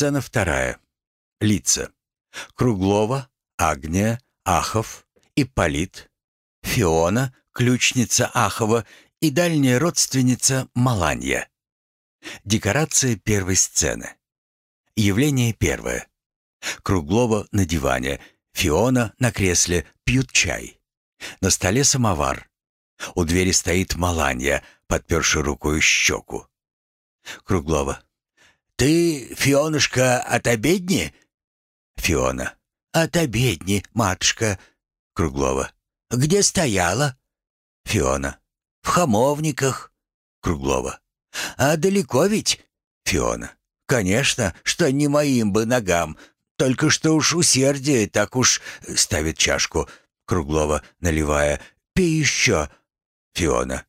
Сцена вторая. Лица. Круглова, Агния, Ахов, Ипполит, Фиона, ключница Ахова и дальняя родственница Маланья. Декорация первой сцены. Явление первое. Круглова на диване, Фиона на кресле пьют чай. На столе самовар. У двери стоит Маланья, подперши рукою щеку. Круглова. «Ты, Фионушка, от обедни?» Фиона. «От обедни, матушка». Круглова. «Где стояла?» Фиона. «В хамовниках». Круглова. «А далеко ведь?» Фиона. «Конечно, что не моим бы ногам. Только что уж усердие, так уж...» Ставит чашку. Круглова, наливая. «Пей еще». Фиона.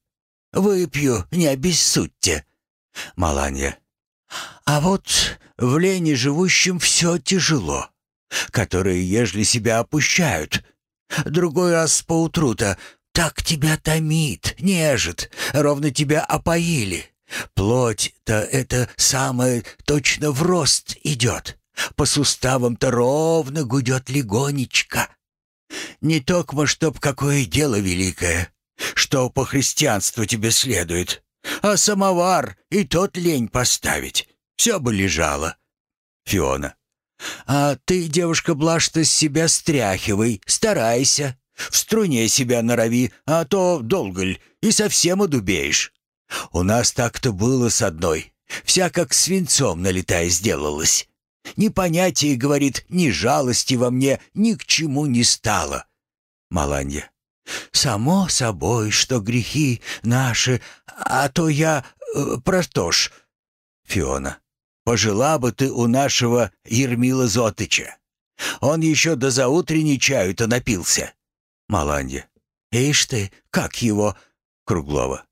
«Выпью, не обессудьте». Маланья. «А вот в лени живущим все тяжело, которые, ежели себя опущают. Другой раз поутру-то так тебя томит, нежит, ровно тебя опоили. Плоть-то это самое точно в рост идет, по суставам-то ровно гудет легонечко. Не токмо, чтоб какое дело великое, что по христианству тебе следует, а самовар и тот лень поставить. Все бы лежало. Фиона. А ты, девушка Блаш-то, с себя стряхивай, старайся. В струне себя норови, а то долго ль, и совсем одубеешь. У нас так-то было с одной. Вся как свинцом налетая сделалась. Ни понятия, говорит, ни жалости во мне ни к чему не стало. Маланья. Само собой, что грехи наши, а то я... Э, простож. Фиона. Пожила бы ты у нашего Ермила Зотыча. Он еще до заутренней чаю-то напился. Маланья. Ишь ты, как его... Круглова.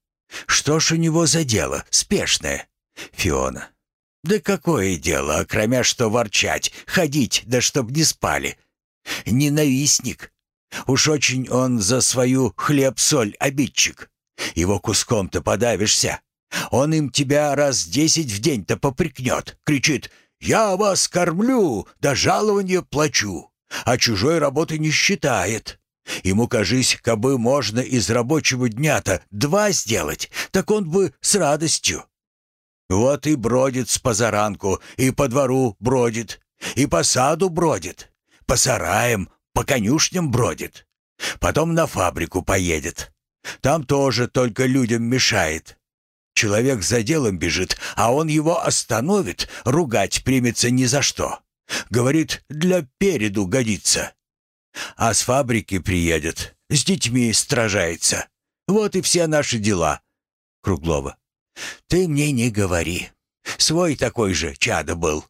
Что ж у него за дело, спешное? Фиона. Да какое дело, окромя что ворчать, ходить, да чтоб не спали. Ненавистник. Уж очень он за свою хлеб-соль обидчик. Его куском-то подавишься. Он им тебя раз десять в день-то попрекнет. Кричит «Я вас кормлю, да жалование плачу». А чужой работы не считает. Ему, кажись, кабы можно из рабочего дня-то два сделать, так он бы с радостью. Вот и бродит с позаранку, и по двору бродит, и по саду бродит, по сараям, по конюшням бродит. Потом на фабрику поедет. Там тоже только людям мешает. Человек за делом бежит, а он его остановит, ругать примется ни за что. Говорит, для переду годится. А с фабрики приедет, с детьми стражается. Вот и все наши дела. Круглова. Ты мне не говори. Свой такой же чадо был.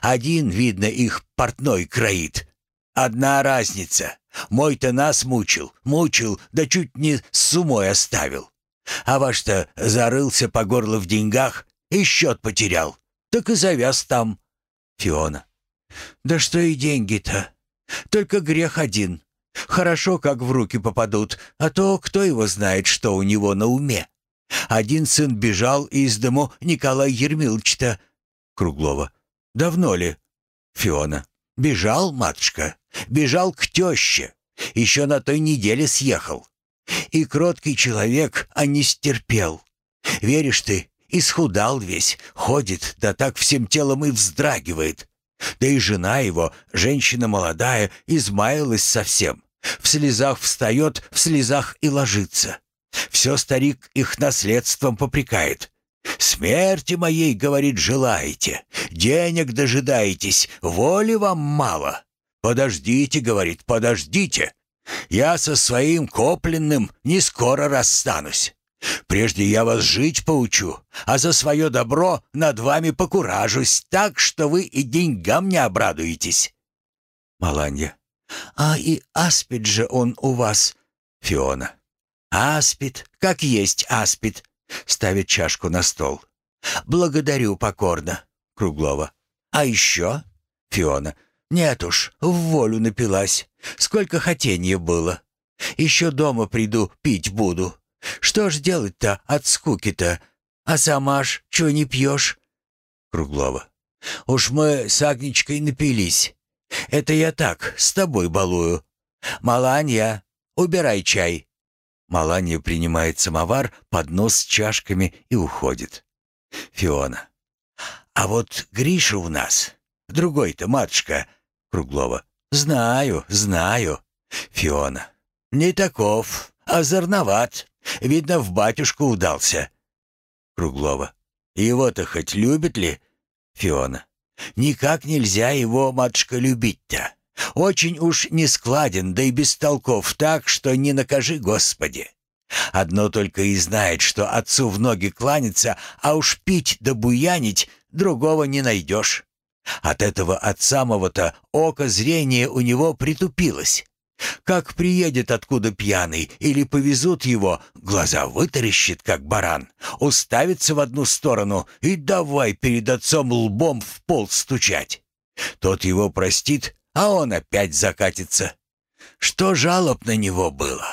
Один, видно, их портной кроит. Одна разница. Мой-то нас мучил, мучил, да чуть не с умой оставил. А ваш-то зарылся по горло в деньгах и счет потерял. Так и завяз там. Фиона. Да что и деньги-то. Только грех один. Хорошо, как в руки попадут, а то кто его знает, что у него на уме. Один сын бежал из дому Николай Ермилович-то. Круглова. Давно ли? Фиона. Бежал, матушка. Бежал к теще. Еще на той неделе съехал. И кроткий человек, а не стерпел. Веришь ты, исхудал весь, ходит, да так всем телом и вздрагивает. Да и жена его, женщина молодая, измаялась совсем. В слезах встает, в слезах и ложится. Все старик их наследством попрекает. «Смерти моей, — говорит, — желаете, денег дожидаетесь, воли вам мало. Подождите, — говорит, — подождите. Я со своим копленным не скоро расстанусь. Прежде я вас жить поучу, а за свое добро над вами покуражусь так, что вы и деньгам не обрадуетесь». Маланья. «А и аспид же он у вас?» Фиона. «Аспид, как есть аспид», — ставит чашку на стол. «Благодарю покорно», — Круглова. «А еще?» — Фиона. «Нет уж, в волю напилась. Сколько хотенья было. Еще дома приду, пить буду. Что ж делать-то от скуки-то? А сама ж чего не пьешь?» Круглова. Уж мы с Агничкой напились. Это я так, с тобой балую. Маланья, убирай чай». Маланья принимает самовар, поднос с чашками и уходит. Фиона. «А вот Гриша у нас. Другой-то, матушка». Круглова. «Знаю, знаю». Фиона. «Не таков, озорноват. Видно, в батюшку удался». Круглова. «Его-то хоть любит ли?» Фиона. «Никак нельзя его, матушка, любить-то. Очень уж не складен, да и без толков так, что не накажи, Господи. Одно только и знает, что отцу в ноги кланяться, а уж пить да буянить другого не найдешь. От этого от самого-то ока зрение у него притупилось. Как приедет откуда пьяный или повезут его, глаза вытаращит, как баран, уставится в одну сторону и давай перед отцом лбом в пол стучать. Тот его простит, а он опять закатится. Что жалоб на него было?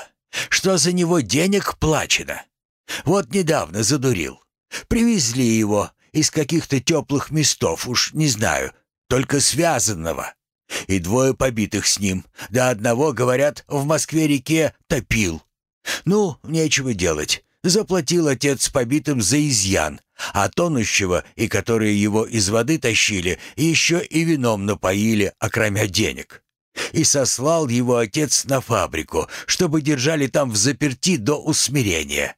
Что за него денег плачено? Вот недавно задурил. Привезли его из каких-то теплых местов, уж не знаю, только связанного. И двое побитых с ним. До одного, говорят, в Москве-реке топил. Ну, нечего делать. Заплатил отец побитым за изъян, а тонущего, и которые его из воды тащили, еще и вином напоили, окромя денег. И сослал его отец на фабрику, чтобы держали там в заперти до усмирения.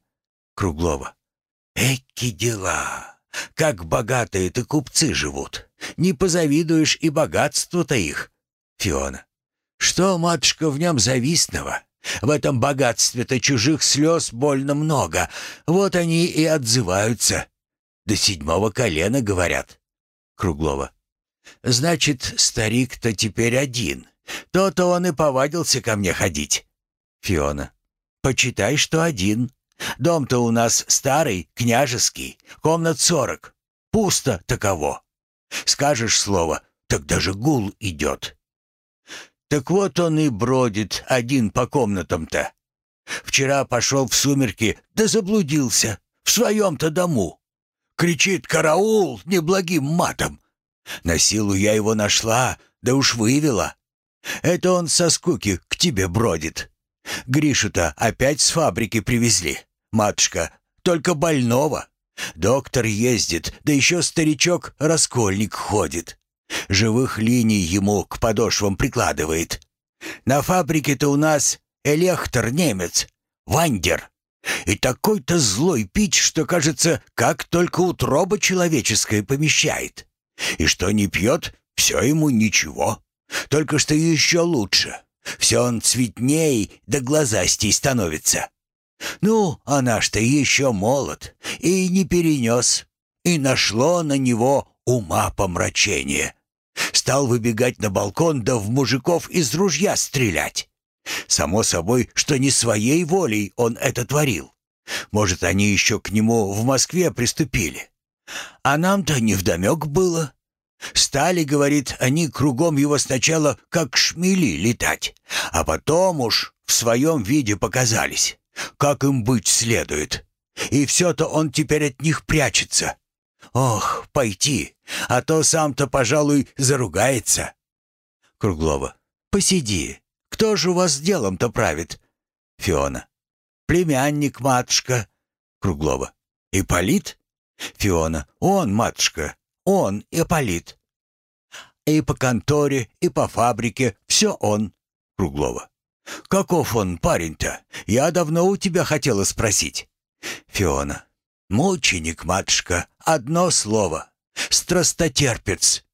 Круглова. Эки дела! Как богатые-то купцы живут! Не позавидуешь и богатству-то их. Фиона. Что, матушка, в нем завистного? В этом богатстве-то чужих слез больно много. Вот они и отзываются. До седьмого колена, говорят. Круглова. Значит, старик-то теперь один. То-то он и повадился ко мне ходить. Фиона. Почитай, что один. Дом-то у нас старый, княжеский, комнат сорок. Пусто таково. Скажешь слово, так даже гул идет. Так вот он и бродит один по комнатам-то. Вчера пошел в сумерки, да заблудился. В своем-то дому. Кричит «Караул!» неблагим матом. На силу я его нашла, да уж вывела. Это он со скуки к тебе бродит. Гришу-то опять с фабрики привезли. Матушка, только больного. Доктор ездит, да еще старичок-раскольник ходит. Живых линий ему к подошвам прикладывает. На фабрике-то у нас электор немец, Вандер. И такой-то злой пить, что, кажется, как только утроба человеческая помещает. И что не пьет, все ему ничего. Только что еще лучше. Все он цветней да глазастей становится. Ну, а наш-то еще молод и не перенес. И нашло на него ума помрачение. Стал выбегать на балкон да в мужиков из ружья стрелять. Само собой, что не своей волей он это творил. Может, они еще к нему в Москве приступили. А нам-то невдомек было. Стали, говорит, они кругом его сначала как шмели летать, а потом уж в своем виде показались, как им быть следует. И все-то он теперь от них прячется. Ох, пойти, а то сам-то, пожалуй, заругается. Круглова. Посиди. Кто же у вас делом-то правит? Фиона. Племянник, матушка. Круглова. Ипполит? Фиона. Он, матушка. Он, Ипполит. И по конторе, и по фабрике все он. Круглова. Каков он, парень-то? Я давно у тебя хотела спросить. Фиона. Мученик, матушка, одно слово. Страстотерпец.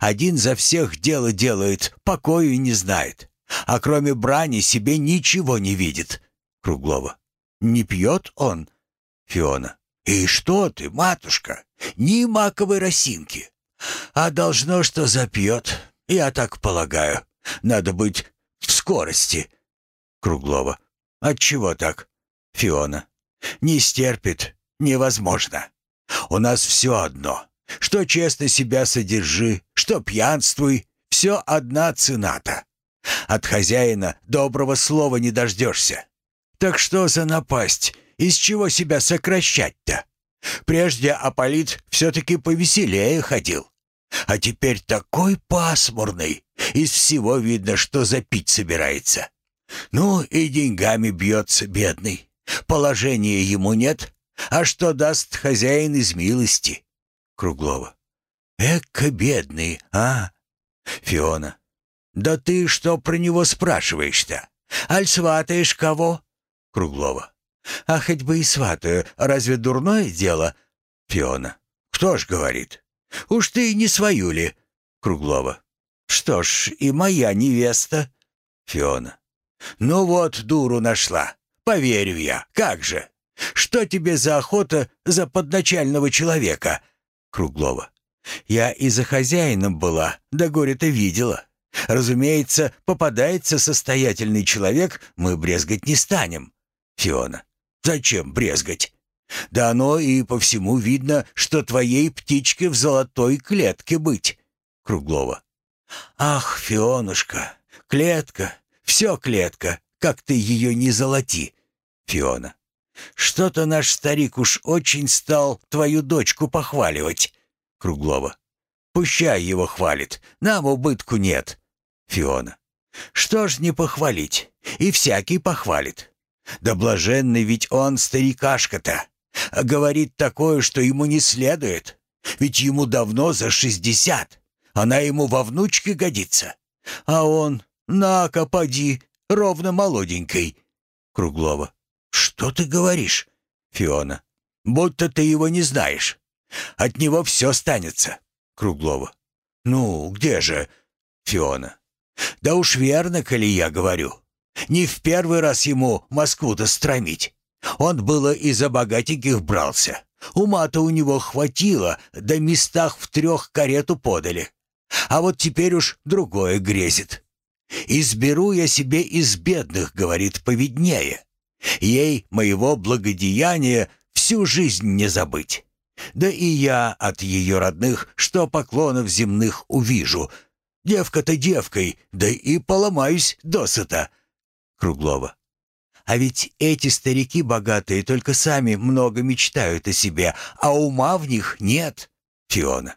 Один за всех дело делает, покою не знает. А кроме брани себе ничего не видит. Круглова. Не пьет он? Фиона. И что ты, матушка? Ни маковой росинки. А должно, что запьет. Я так полагаю. Надо быть в скорости. Круглова. Отчего так? Фиона. Не стерпит, невозможно. У нас все одно. Что честно себя содержи, что пьянствуй, все одна цена-то. От хозяина доброго слова не дождешься. Так что за напасть? Из чего себя сокращать-то? Прежде Аполит все-таки повеселее ходил. А теперь такой пасмурный. Из всего видно, что запить собирается. Ну и деньгами бьется бедный. Положения ему нет. А что даст хозяин из милости? Круглова. Эка бедный, а? Фиона. Да ты что про него спрашиваешь-то? Аль сватаешь кого? Круглова. А хоть бы и сватаю, разве дурное дело? Фиона. Кто ж говорит? Уж ты не свою ли? Круглова. Что ж, и моя невеста. Фиона. Ну вот, дуру нашла. Поверю я. Как же? Что тебе за охота за подначального человека? Круглова. Я и за хозяином была, да горе-то видела. Разумеется, попадается состоятельный человек, мы брезгать не станем. Фиона. Зачем брезгать? Да оно и по всему видно, что твоей птичке в золотой клетке быть. Круглова. Ах, Фионушка, клетка, все клетка, как ты ее не золоти. Фиона. Что-то наш старик уж очень стал твою дочку похваливать. Круглова. Пущай его хвалит, нам убытку нет. Фиона. Что ж не похвалить? И всякий похвалит. Да блаженный ведь он старикашка-то. А говорит такое, что ему не следует. Ведь ему давно за шестьдесят. Она ему во внучке годится. А он, на-ка, поди, ровно молоденькой. Круглова. Что ты говоришь? Фиона. Будто ты его не знаешь. От него все станется. Круглова. Ну, где же? Фиона. Да уж верно, коли я говорю. Не в первый раз ему Москву-то стромить. Он было из-за богатеньких брался. Ума-то у него хватило, да местах в трех карету подали. А вот теперь уж другое грезит. «Изберу я себе из бедных», — говорит, — «поведнее. Ей моего благодеяния всю жизнь не забыть. Да и я от ее родных, что поклонов земных увижу. Девка-то девкой, да и поломаюсь досыта». Круглова. А ведь эти старики богатые только сами много мечтают о себе, а ума в них нет. Фиона.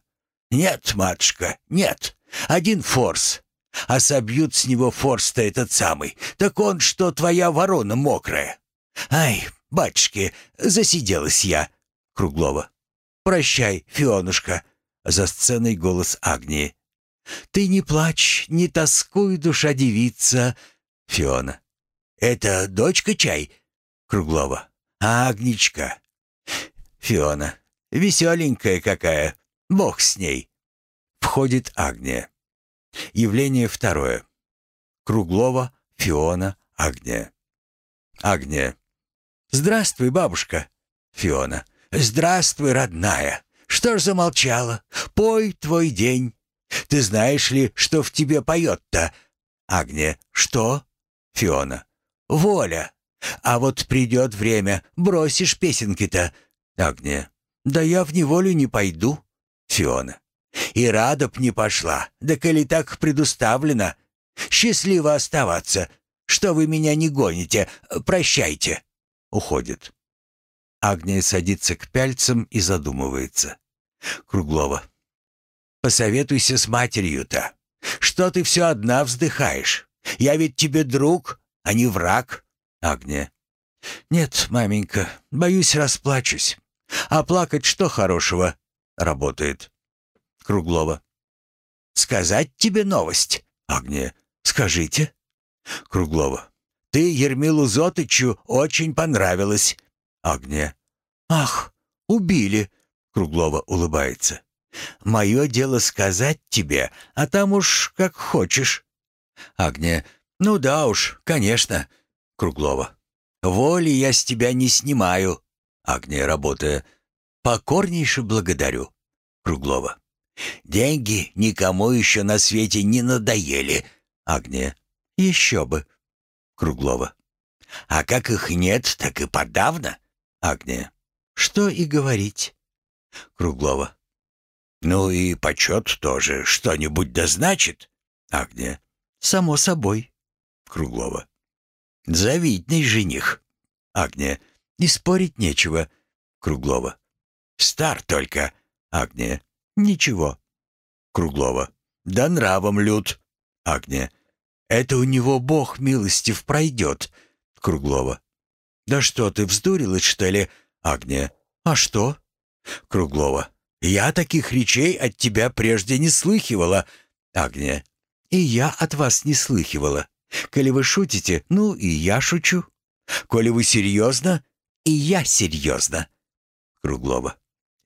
Нет, матушка, нет. Один форс. А собьют с него форс-то этот самый. Так он, что твоя ворона мокрая. Ай, батюшки, засиделась я. Круглова. Прощай, Фионушка. За сценой голос Агнии. Ты не плачь, не тоскуй, душа девица. Фиона. «Это дочка чай?» Круглова. «Агничка». Фиона. «Веселенькая какая. Бог с ней». Входит Агния. Явление второе. Круглова, Фиона, Агния. Агния. «Здравствуй, бабушка». Фиона. «Здравствуй, родная. Что ж замолчала? Пой твой день. Ты знаешь ли, что в тебе поет-то?» Агния. «Что?» Фиона воля. А вот придет время, бросишь песенки-то. Агния. Да я в неволю не пойду. Фиона. И рада б не пошла, да коли так предуставлено. Счастливо оставаться. Что вы меня не гоните, прощайте. Уходит. Агния садится к пяльцам и задумывается. Круглова. Посоветуйся с матерью-то. Что ты все одна вздыхаешь? Я ведь тебе друг, а не враг. Агния. Нет, маменька, боюсь, расплачусь. А плакать что хорошего? Работает. Круглова. Сказать тебе новость? Агния. Скажите. Круглова. Ты Ермилу Зотычу очень понравилась. Агния. Ах, убили. Круглова улыбается. Мое дело сказать тебе, а там уж как хочешь. Агния. «Ну да уж, конечно». Круглова. «Воли я с тебя не снимаю». Агния, работая. «Покорнейше благодарю». Круглова. «Деньги никому еще на свете не надоели». Агния. «Еще бы». Круглова. «А как их нет, так и подавно». Агния. «Что и говорить». Круглова. «Ну и почет тоже что-нибудь да значит?» Агния. «Само собой». Круглова. «Завидный жених». Агния. «И спорить нечего». Круглова. «Стар только». Агния. «Ничего». Круглова. Да нравом лют. Агния. Это у него Бог милостив пройдет. Круглова. Да что ты, вздурилась, что ли? Агния. А что? Круглова. Я таких речей от тебя прежде не слыхивала. Агния. И я от вас не слыхивала. Коли вы шутите, ну и я шучу. Коли вы серьезно, и я серьезно. Круглова.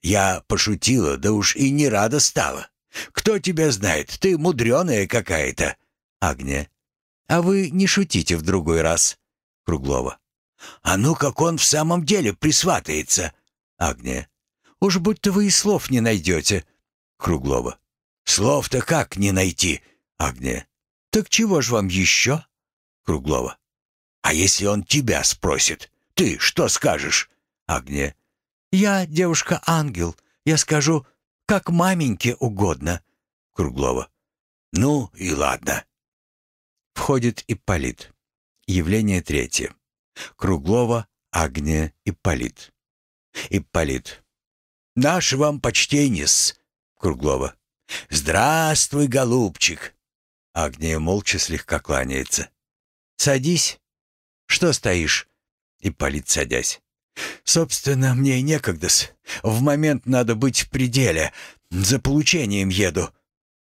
Я пошутила, да уж и не рада стала. Кто тебя знает, ты мудреная какая-то. Агния. А вы не шутите в другой раз. Круглова. А ну как он в самом деле присватается. Агния. Уж будто вы и слов не найдете. Круглова. Слов-то как не найти? Агния. Так чего ж вам еще? Круглова. А если он тебя спросит, ты что скажешь? Агния. Я девушка-ангел. Я скажу, как маменьке угодно. Круглова. Ну и ладно. Входит Ипполит. Явление третье. Круглова, Агния, Ипполит. Ипполит. «Наш вам почтенис!» Круглова. «Здравствуй, голубчик!» Агния молча слегка кланяется. «Садись!» «Что стоишь?» Ипполит, садясь. «Собственно, мне некогда-с. В момент надо быть в пределе. За получением еду».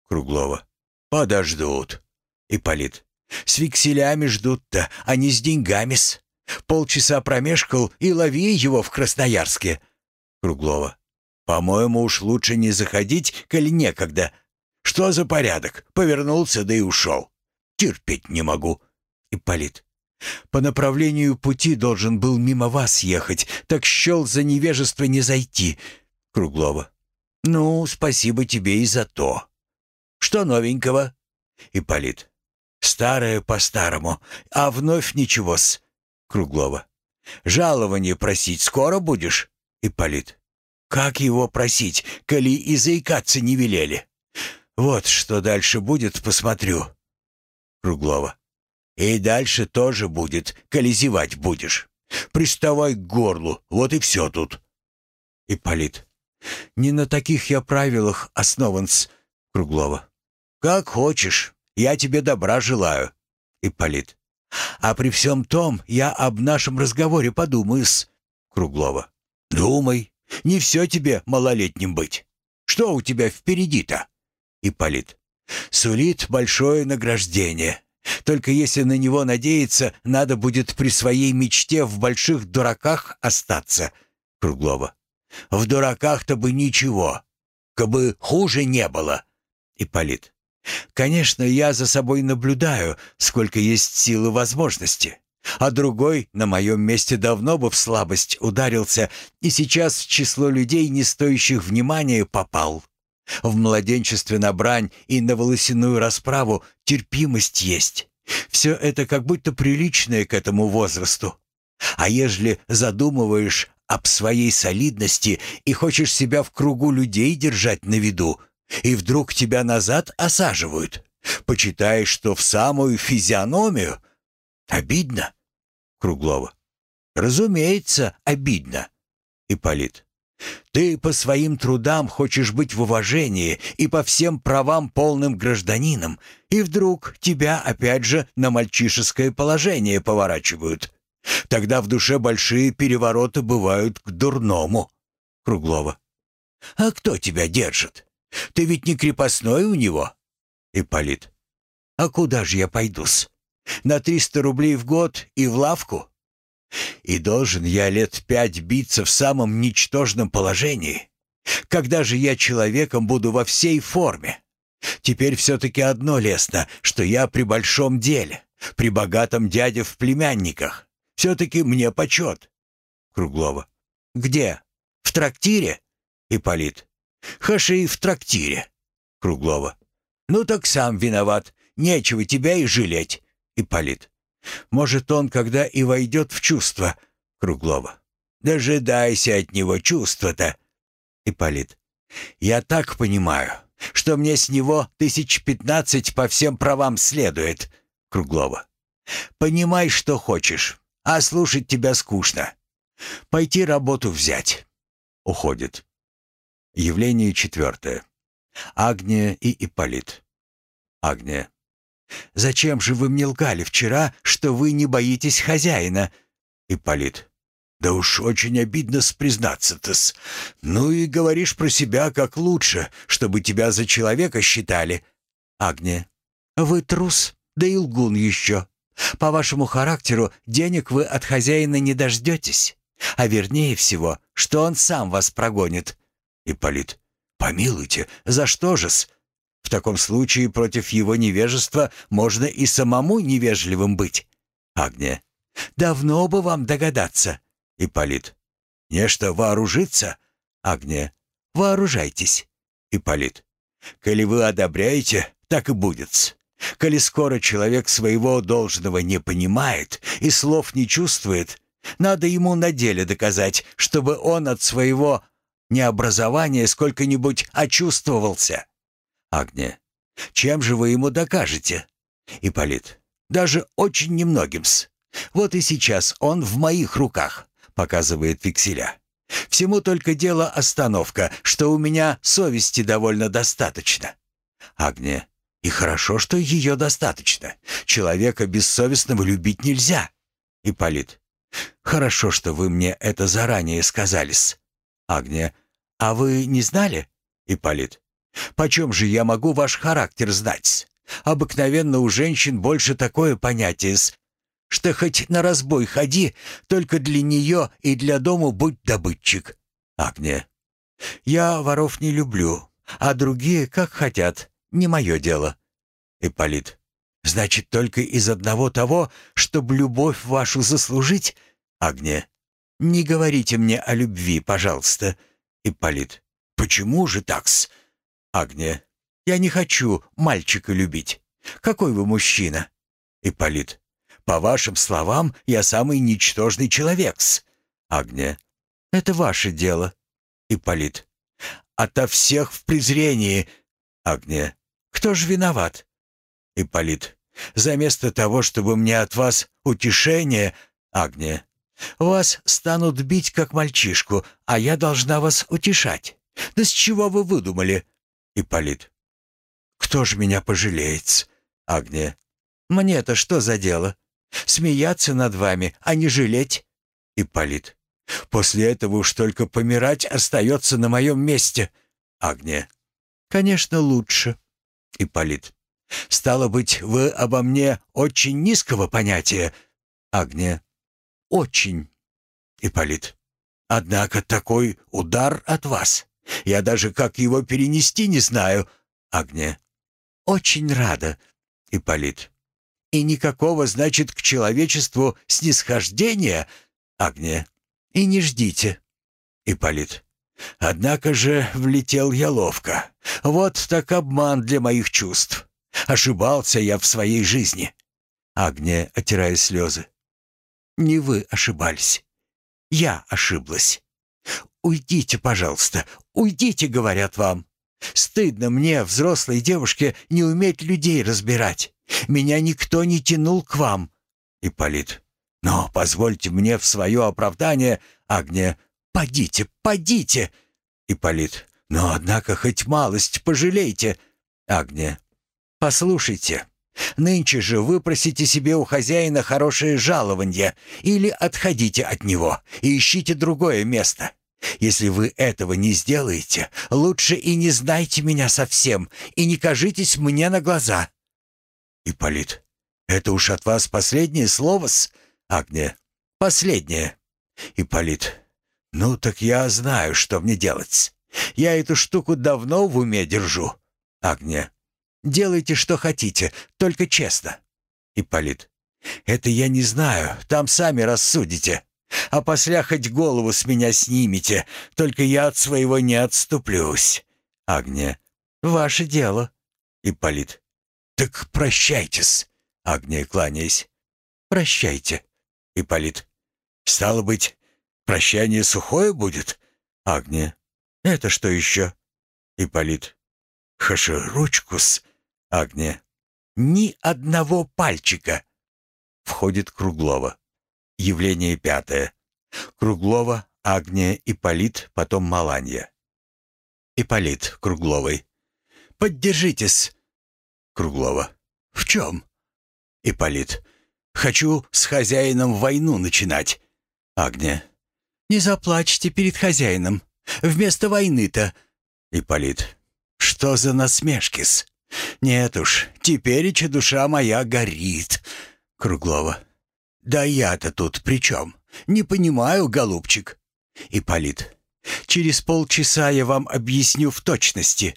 Круглова. «Подождут». Ипполит. «С векселями ждут-то, а не с деньгами-с. Полчаса промешкал и лови его в Красноярске». Круглова. «По-моему, уж лучше не заходить, коли некогда. Что за порядок? Повернулся, да и ушел. Терпеть не могу». Ипполит. По направлению пути должен был мимо вас ехать, так счел за невежество не зайти. Круглова. Ну, спасибо тебе и за то. Что новенького? Ипполит. Старое по-старому, а вновь ничего-с. Круглова. Жалование просить скоро будешь? Ипполит. Как его просить, коли и заикаться не велели? Вот что дальше будет, посмотрю. Круглова. И дальше тоже будет, коли зевать будешь. Приставай к горлу, вот и все тут. Ипполит. Не на таких я правилах основан-с. Круглова. Как хочешь, я тебе добра желаю. Ипполит. А при всем том я об нашем разговоре подумаю-с. Круглова. Думай, не все тебе малолетним быть. Что у тебя впереди-то? Ипполит. Сулит большое награждение. Только если на него надеяться, надо будет при своей мечте в больших дураках остаться. Круглова. В дураках-то бы ничего. Кабы хуже не было. Ипполит. Конечно, я за собой наблюдаю, сколько есть силы возможности. А другой на моем месте давно бы в слабость ударился и сейчас в число людей, не стоящих внимания, попал. В младенчестве на брань и на волосяную расправу терпимость есть. Все это как будто приличное к этому возрасту. А ежели задумываешь об своей солидности и хочешь себя в кругу людей держать на виду, и вдруг тебя назад осаживают, почитаешь, что в самую физиономию, обидно? Круглова. Разумеется, обидно. Ипполит. Ты по своим трудам хочешь быть в уважении и по всем правам полным гражданином, и вдруг тебя опять же на мальчишеское положение поворачивают. Тогда в душе большие перевороты бывают к дурному. Круглова. А кто тебя держит? Ты ведь не крепостной у него? Ипполит. А куда же я пойду-с? На триста рублей в год и в лавку? И должен я лет пять биться в самом ничтожном положении. Когда же я человеком буду во всей форме? Теперь все-таки одно лестно, что я при большом деле, при богатом дяде в племянниках. Все-таки мне почет. Круглова. Где? В трактире? Ипполит. Хаши в трактире. Круглова. Ну так сам виноват. Нечего тебя и жалеть. Ипполит. Может, он, когда и войдет в чувство, Круглова. Дожидайся от него чувства-то. Ипполит. Я так понимаю, что мне с него тысяч пятнадцать по всем правам следует. Круглова. Понимай, что хочешь, а слушать тебя скучно. Пойти работу взять. Уходит. Явление четвертое. Агния и Ипполит. Агния. «Зачем же вы мне лгали вчера, что вы не боитесь хозяина?» Ипполит. «Да уж очень обидно признаться-то-с. Ну и говоришь про себя как лучше, чтобы тебя за человека считали». Агния. «Вы трус, да и лгун еще. По вашему характеру денег вы от хозяина не дождетесь. А вернее всего, что он сам вас прогонит». Ипполит. «Помилуйте, за что же-с? В таком случае против его невежества можно и самому невежливым быть». Агния. «Давно бы вам догадаться». Ипполит. «Нечто вооружиться?» Агния. «Вооружайтесь». Ипполит. «Коли вы одобряете, так и будет. Коли скоро человек своего должного не понимает и слов не чувствует, надо ему на деле доказать, чтобы он от своего необразования сколько-нибудь очувствовался. Агния. Чем же вы ему докажете? Ипполит. Даже очень немногим-с. Вот и сейчас он в моих руках, показывает векселя. Всему только дело остановка, что у меня совести довольно достаточно. Агния. И хорошо, что ее достаточно. Человека бессовестного любить нельзя. Ипполит. Хорошо, что вы мне это заранее сказались. Агния. А вы не знали? Ипполит. Почем же я могу ваш характер знать? Обыкновенно у женщин больше такое понятие -с, что хоть на разбой ходи, только для нее и для дому будь добытчик. Агния. Я воров не люблю, а другие как хотят, не мое дело. Ипполит. Значит, только из одного того, чтобы любовь вашу заслужить? Агния. Не говорите мне о любви, пожалуйста. Ипполит. Почему же такс? Агния. Я не хочу мальчика любить. Какой вы мужчина? Ипполит. По вашим словам, я самый ничтожный человек-с. Агния. Это ваше дело. Ипполит. Ото всех в презрении. Агния. Кто ж виноват? Ипполит. Заместо того, чтобы мне от вас утешение, Агния, вас станут бить как мальчишку, а я должна вас утешать. Да с чего вы выдумали? Ипполит. Кто ж меня пожалеет? Агния. Мне-то что за дело? Смеяться над вами, а не жалеть? Ипполит. После этого уж только помирать остается на моем месте. Агния. Конечно, лучше. Ипполит. «Стало быть, вы обо мне очень низкого понятия?» Агния. «Очень». Ипполит. «Однако такой удар от вас. Я даже как его перенести не знаю». Агния. «Очень рада». Ипполит. «И никакого, значит, к человечеству снисхождения?» Агния. «И не ждите». Ипполит. «Однако же влетел я ловко. Вот так обман для моих чувств. Ошибался я в своей жизни. Агния, отирая слезы. Не вы ошибались. Я ошиблась. Уйдите, пожалуйста. Уйдите, говорят вам. Стыдно мне, взрослой девушке, не уметь людей разбирать. Меня никто не тянул к вам. Ипполит. Но позвольте мне в свое оправдание, Агния. Подите, подите. Ипполит. Но, однако, хоть малость пожалейте. Агния. «Послушайте, нынче же выпросите себе у хозяина хорошее жалование или отходите от него и ищите другое место. Если вы этого не сделаете, лучше и не знайте меня совсем и не кажитесь мне на глаза». Ипполит, это уж от вас последнее слово-с? Агния, последнее. Ипполит, ну так я знаю, что мне делать. Я эту штуку давно в уме держу. Агния, Делайте, что хотите, только честно. Ипполит. Это я не знаю, там сами рассудите. А после хоть голову с меня снимите, только я от своего не отступлюсь. Агния. Ваше дело. Ипполит. Так прощайтесь. Агния, кланяясь. Прощайте. Ипполит. Стало быть, прощание сухое будет? Агния. Это что еще? Ипполит. Хашеручкус. Агния. «Ни одного пальчика!» Входит Круглова. Явление пятое. Круглова, Агния, Ипполит, потом Маланья. Ипполит Кругловой. поддержитесь!» Круглова. «В чем?» Ипполит. «Хочу с хозяином войну начинать». Агния. «Не заплачьте перед хозяином. Вместо войны-то...» Ипполит. «Что за насмешки-с? Нет уж, тепереча душа моя горит». Круглова. «Да я-то тут при чем? Не понимаю, голубчик». Ипполит. «Через полчаса я вам объясню в точности».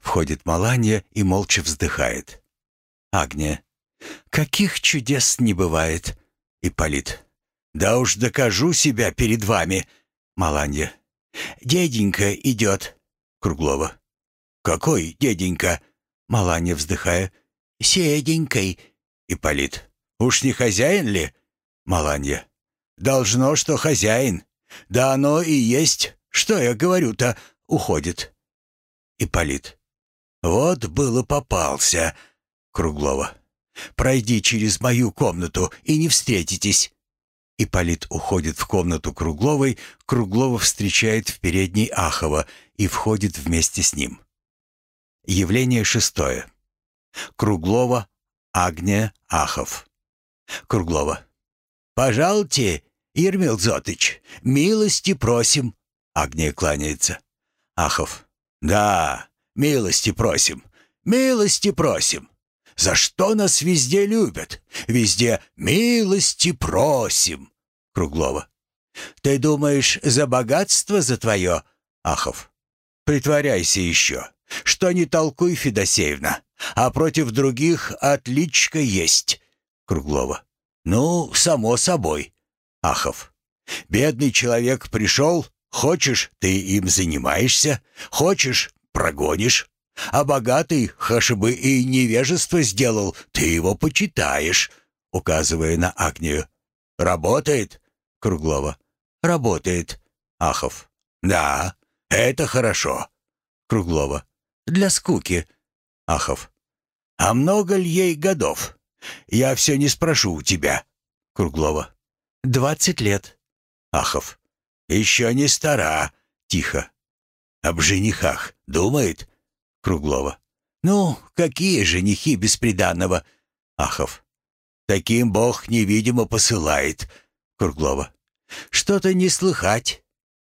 Входит Маланья и молча вздыхает. Агния. «Каких чудес не бывает!» Ипполит. «Да уж докажу себя перед вами!» Маланья. «Деденька идет!» Круглова. «Какой деденька?» Маланья, вздыхая. «Седенькой!» Ипполит. «Уж не хозяин ли?» Маланья. «Должно, что хозяин. Да оно и есть. Что я говорю-то?» Уходит. Ипполит. «Вот было попался!» Круглова. «Пройди через мою комнату и не встретитесь». Ипполит уходит в комнату Кругловой, Круглова встречает в передней Ахова и входит вместе с ним. Явление шестое. Круглова, Агния, Ахов. Круглова. «Пожалуйте, Ермил Зотыч, милости просим». Агния кланяется. Ахов. «Да, милости просим, милости просим. За что нас везде любят? Везде милости просим». Круглова. «Ты думаешь, за богатство за твое?» Ахов. «Притворяйся еще. Что не толкуй, Федосеевна. А против других отличка есть». Круглова. «Ну, само собой». Ахов. «Бедный человек пришел, Хочешь, ты им занимаешься, хочешь, прогонишь. А богатый, хаши бы и невежество сделал, ты его почитаешь, указывая на Агнию. Работает? Круглова. Работает. Ахов. Да, это хорошо. Круглова. Для скуки. Ахов. А много ли ей годов? Я все не спрошу у тебя. Круглова. Двадцать лет. Ахов. «Еще не стара», — тихо. «Об женихах думает?» Круглова. «Ну, какие женихи бесприданного?» Ахов. «Таким Бог невидимо посылает». Круглова. «Что-то не слыхать».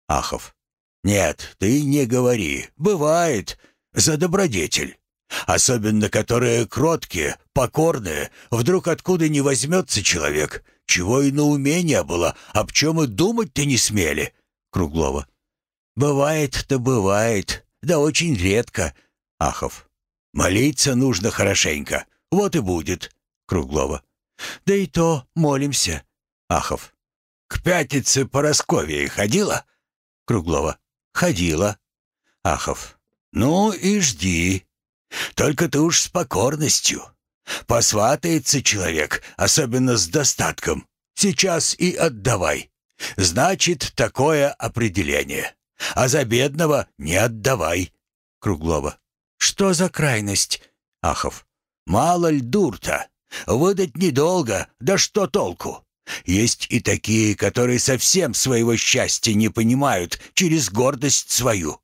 Ахов. «Нет, ты не говори. Бывает. За добродетель. Особенно, которые кроткие, покорные. Вдруг откуда не возьмется человек. Чего и на уме не было, об чем и думать-то не смели. Круглова. Бывает-то бывает, да очень редко. Ахов. Молиться нужно хорошенько. Вот и будет. Круглова. Да и то молимся. Ахов. К пятнице по Росковии ходила? Круглова. Ходила. Ахов. Ну и жди. Только ты уж с покорностью. Посватается человек, особенно с достатком. Сейчас и отдавай. Значит, такое определение. А за бедного не отдавай. Круглова. Что за крайность? Ахов. Мало ль дур-то? Выдать недолго, да что толку? Есть и такие, которые совсем своего счастья не понимают через гордость свою.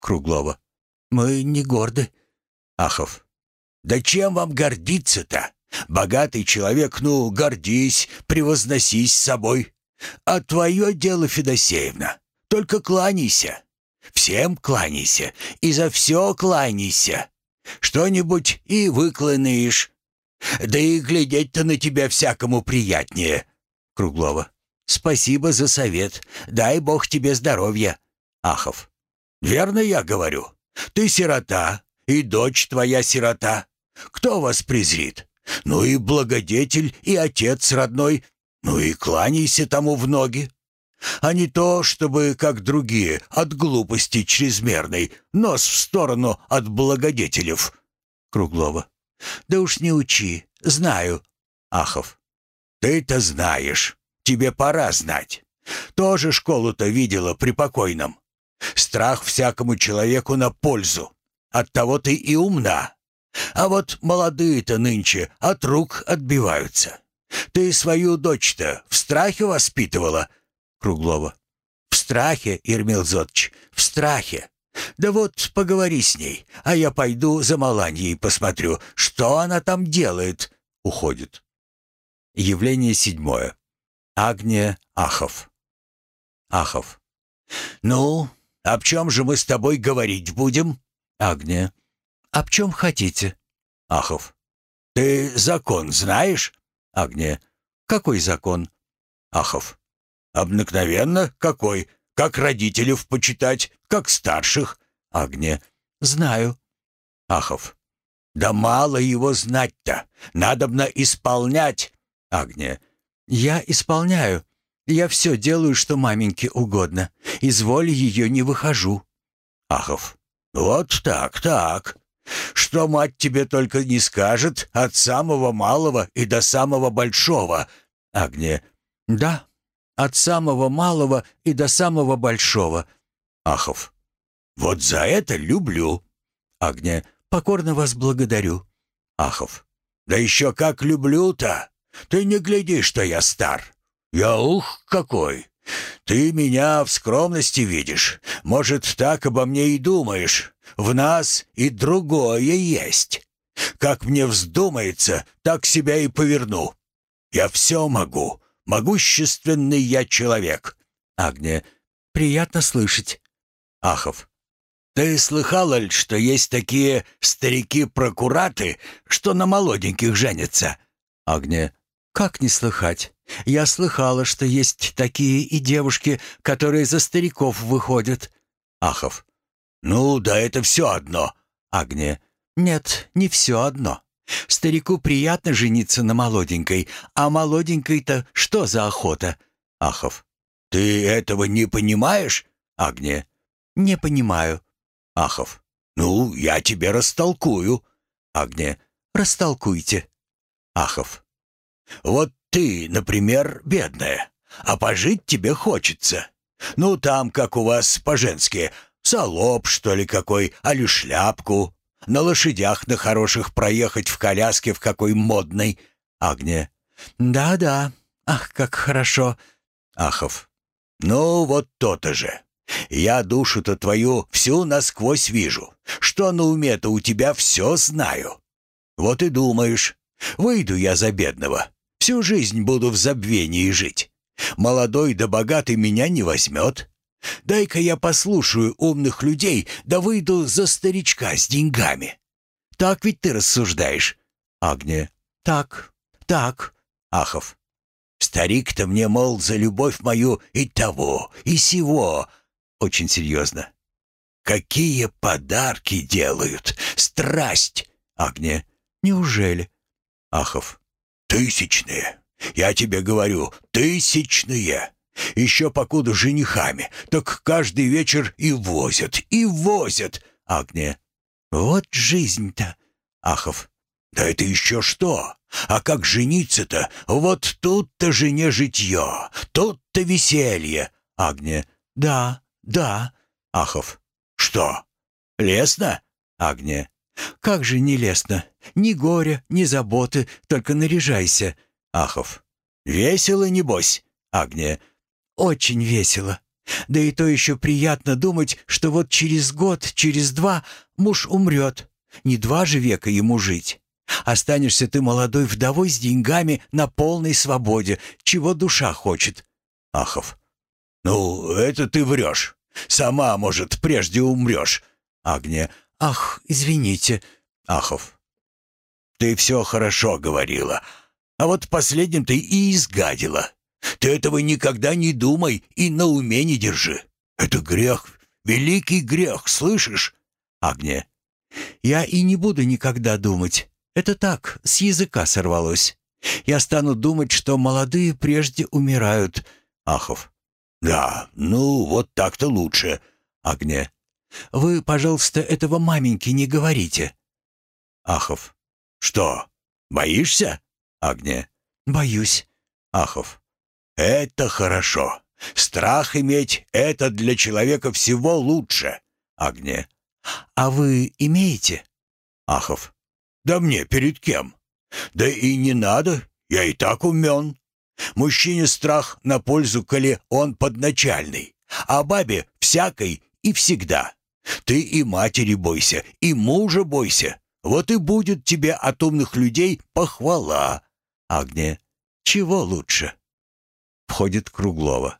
Круглова. Мы не горды. Ахов. Да чем вам гордиться-то? Богатый человек, ну, гордись, превозносись собой. А твое дело, Федосеевна, только кланяйся. Всем кланяйся и за все кланяйся. Что-нибудь и выкланяешь. Да и глядеть-то на тебя всякому приятнее. Круглова. Спасибо за совет. Дай Бог тебе здоровья. Ахов. Верно я говорю. Ты сирота, и дочь твоя сирота. Кто вас презрит? Ну и благодетель, и отец родной, ну и кланяйся тому в ноги. А не то, чтобы, как другие, от глупости чрезмерной, нос в сторону от благодетелев. Круглова. Да уж не учи, знаю. Ахов. Ты-то знаешь. Тебе пора знать. Тоже школу-то видела при покойном. Страх всякому человеку на пользу. Оттого ты и умна. А вот молодые-то нынче от рук отбиваются. Ты свою дочь-то в страхе воспитывала?» Круглова. «В страхе, Ермил Зотч, в страхе. Да вот поговори с ней, а я пойду за Маланьей посмотрю, что она там делает. Уходит. Явление седьмое. Агния Ахов. Ахов. Ну, об чем же мы с тобой говорить будем? Агния. Об чем хотите? Ахов. Ты закон знаешь? Агния. Какой закон? Ахов. Обыкновенно какой? Как родителей почитать, как старших. Агния. Знаю. Ахов. Да мало его знать-то. Надобно исполнять. Агния. Я исполняю. Я все делаю, что маменьке угодно. Из воли ее не выхожу. Ахов. Вот так, так. Что мать тебе только не скажет от самого малого и до самого большого. Агния. Да, от самого малого и до самого большого. Ахов. Вот за это люблю. Агния. Покорно вас благодарю. Ахов. Да еще как люблю-то. Ты не гляди, что я стар. Я ух какой. Ты меня в скромности видишь. Может, так обо мне и думаешь. В нас и другое есть. Как мне вздумается, так себя и поверну. Я все могу. Могущественный я человек. Агния. Приятно слышать. Ахов. Ты слыхала ли, что есть такие старики-прокураты, что на молоденьких женятся? Агния. Как не слыхать? Я слыхала, что есть такие и девушки, которые за стариков выходят. Ахов. Ну, да это все одно. Агния. Нет, не все одно. Старику приятно жениться на молоденькой, а молоденькой-то что за охота? Ахов. Ты этого не понимаешь? Агния. Не понимаю. Ахов. Ну, я тебе растолкую. Агния. Растолкуйте. Ахов. Вот ты, например, бедная, а пожить тебе хочется. Ну, там, как у вас по-женски, салоп, что ли, какой, али шляпку. На лошадях на хороших проехать в коляске в какой модной. Агния. Да-да. Ах, как хорошо. Ахов. Ну, вот то-то же. Я душу-то твою всю насквозь вижу. Что на уме-то у тебя все знаю. Вот и думаешь, выйду я за бедного. Всю жизнь буду в забвении жить. Молодой да богатый меня не возьмет. Дай-ка я послушаю умных людей, да выйду за старичка с деньгами. Так ведь ты рассуждаешь, Агния. Так, так, Ахов. Старик-то мне, мол, за любовь мою и того, и сего. Очень серьезно. Какие подарки делают! Страсть! Агния. Неужели? Ахов. Тысячные. Я тебе говорю, тысячные. Еще покуда женихами, так каждый вечер и возят, и возят. Агния. Вот жизнь-то. Ахов. Да это еще что? А как жениться-то? Вот тут-то жене житье, тут-то веселье. Агния. Да, да. Ахов. Что? Лесно? Агния. Как же не лестно. Ни горя, ни заботы, только наряжайся. Ахов. Весело, небось? Агния. Очень весело. Да и то еще приятно думать, что вот через год, через два муж умрет. Не два же века ему жить. Останешься ты молодой вдовой с деньгами на полной свободе, чего душа хочет. Ахов. Ну, это ты врешь. Сама, может, прежде умрешь. Агния. «Ах, извините». Ахов. «Ты все хорошо говорила, а вот последним ты и изгадила. Ты этого никогда не думай и на уме не держи. Это грех, великий грех, слышишь?» Агния. «Я и не буду никогда думать. Это так, с языка сорвалось. Я стану думать, что молодые прежде умирают». Ахов. «Да, ну, вот так-то лучше». Агния. Вы, пожалуйста, этого маменьке не говорите. Ахов. Что? Боишься? Агния. Боюсь. Ахов. Это хорошо. Страх иметь — это для человека всего лучше. Агния. А вы имеете? Ахов. Да мне перед кем? Да и не надо, я и так умен. Мужчине страх на пользу, коли он подначальный, а бабе всякой и всегда. Ты и матери бойся, и мужа бойся. Вот и будет тебе от умных людей похвала. Агния. Чего лучше? Входит Круглова.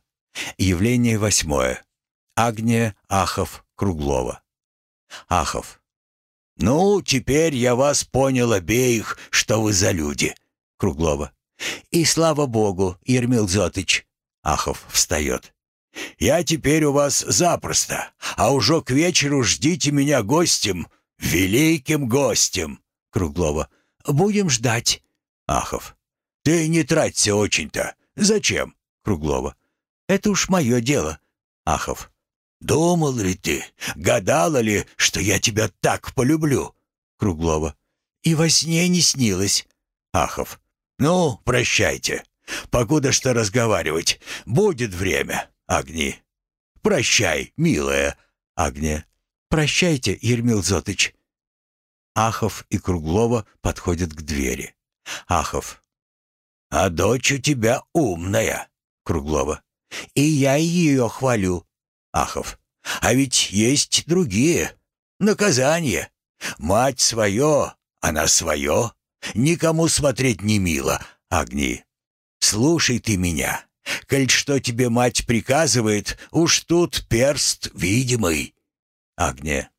Явление восьмое. Агния, Ахов, Круглова. Ахов. «Ну, теперь я вас понял обеих, что вы за люди». Круглова. «И слава богу, Ермил Зотыч». Ахов встает. «Я теперь у вас запросто, а уже к вечеру ждите меня гостем, великим гостем». Круглова. «Будем ждать». Ахов. «Ты не траться очень-то. Зачем?» Круглова. «Это уж мое дело». Ахов. «Думал ли ты, гадала ли, что я тебя так полюблю?» Круглова. «И во сне не снилось». Ахов. «Ну, прощайте. Покуда что разговаривать. Будет время, Огни. Прощай, милая». Агния. «Прощайте, Ермил Зотыч». Ахов и Круглова подходят к двери. Ахов. «А дочь у тебя умная». Круглова. «И я ее хвалю». Ахов. «А ведь есть другие. Наказание. Мать свое, она свое. Никому смотреть не мило. Огни. Слушай ты меня. Коль что тебе мать приказывает, уж тут перст видимый». Агния.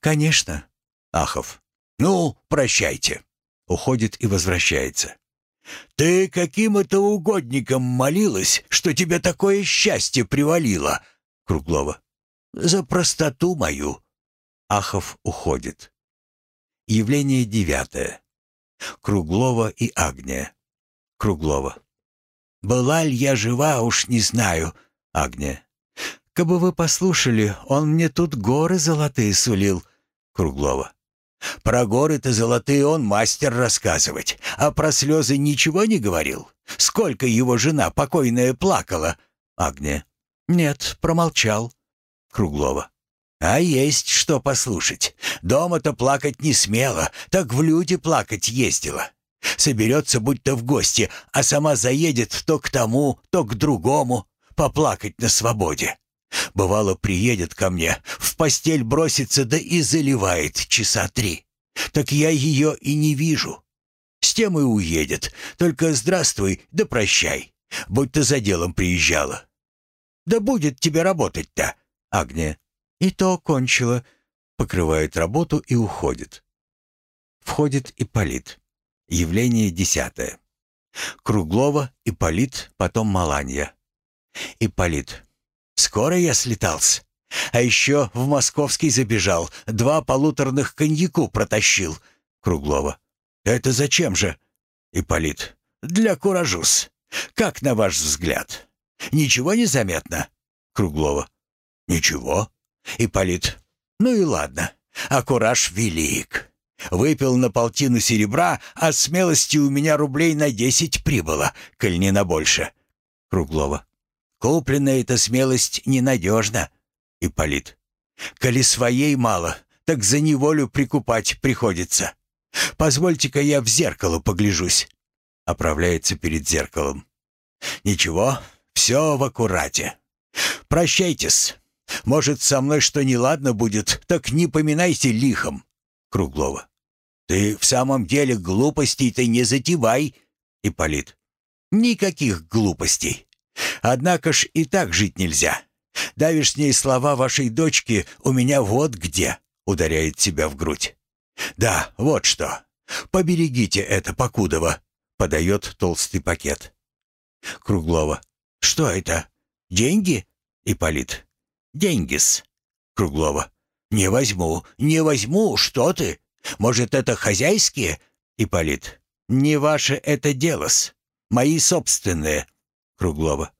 «Конечно». Ахов. «Ну, прощайте». Уходит и возвращается. «Ты каким это угодником молилась, что тебе такое счастье привалило?» Круглова. «За простоту мою». Ахов уходит. Явление девятое. Круглова и Агния. Круглова. «Была ли я жива, уж не знаю, Агния. Кабы вы послушали, он мне тут горы золотые сулил». Круглова. «Про горы-то золотые он мастер рассказывать, а про слезы ничего не говорил? Сколько его жена покойная плакала?» Агния. «Нет, промолчал». Круглова. «А есть что послушать. Дома-то плакать не смела, так в люди плакать ездила. Соберется будто в гости, а сама заедет то к тому, то к другому, поплакать на свободе. Бывало, приедет ко мне, в постель бросится, да и заливает часа три. Так я ее и не вижу. С тем и уедет, только здравствуй да прощай, будь ты за делом приезжала. Да будет тебе работать-то, Агния. И то кончила. Покрывает работу и уходит. Входит Ипполит. Явление десятое. Круглова, Ипполит, потом Маланья. Ипполит. Скоро я слетался. А еще в московский забежал, два полуторных коньяку протащил. Круглова. Это зачем же? Ипполит. Для куражус. Как на ваш взгляд? Ничего не заметно? Круглова. Ничего. Ипполит. Ну и ладно. А кураж велик. Выпил на полтину серебра, а смелости у меня рублей на десять прибыло, коль не на больше. Круглова. Купленная эта смелость ненадежна. Ипполит. Коли своей мало, так за неволю прикупать приходится. Позвольте-ка я в зеркало погляжусь. Оправляется перед зеркалом. Ничего, все в аккурате. Прощайтесь. Может, со мной что неладно будет, так не поминайте лихом. Круглова. Ты в самом деле глупостей-то не затевай. Ипполит. Никаких глупостей. Однако ж и так жить нельзя. Давишние слова вашей дочки у меня вот где, ударяет себя в грудь. Да, вот что. Поберегите это, Покудова, подает толстый пакет. Круглова. Что это? Деньги? Ипполит. Деньги-с. Круглова. Не возьму, не возьму, что ты? Может, это хозяйские? Ипполит. Не ваше это дело-с. Мои собственные. Круглова.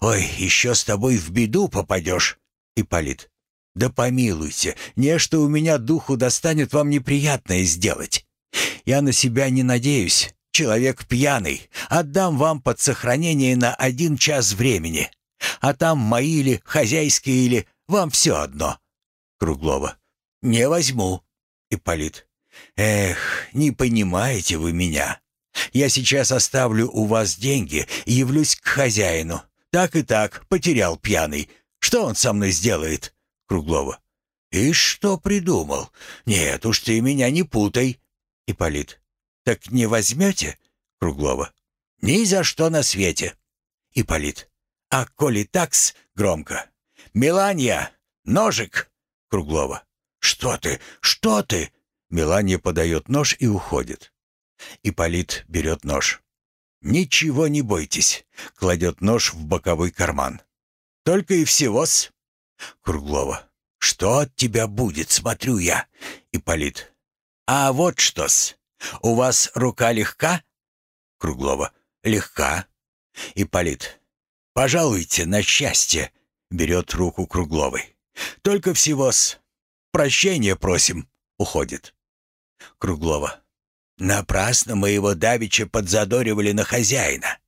Ой, еще с тобой в беду попадешь. Ипполит. Да помилуйте, не что у меня духу достанет вам неприятное сделать. Я на себя не надеюсь. Человек пьяный. Отдам вам под сохранение на один час времени. А там мои ли, хозяйские или, вам все одно. Круглова. Не возьму. Ипполит. Эх, не понимаете вы меня. Я сейчас оставлю у вас деньги и явлюсь к хозяину. Так и так, потерял пьяный. Что он со мной сделает? Круглова. «И что придумал? Нет уж ты меня не путай!» Ипполит. «Так не возьмете?» Круглова. «Ни за что на свете!» Ипполит. «А коли такс?» Громко. «Меланья! Ножик!» Круглова. «Что ты? Что ты?» Меланья подает нож и уходит. Ипполит берет нож. «Ничего не бойтесь», — кладет нож в боковой карман. «Только и всего-с». Круглова. «Что от тебя будет, смотрю я?» Ипполит. «А вот что-с. У вас рука легка?» Круглова. «Легка». Ипполит. «Пожалуйте на счастье», — берет руку Кругловой. «Только всего-с. Прощения просим», — уходит. Круглова. «Напрасно мы его давеча подзадоривали на хозяина.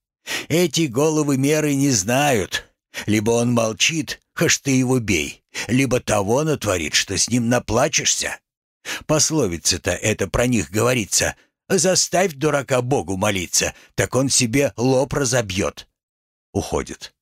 Эти головы меры не знают. Либо он молчит, хаш ты его бей, либо того натворит, что с ним наплачешься. Пословица-то это про них говорится. Заставь дурака Богу молиться, так он себе лоб разобьет». Уходит.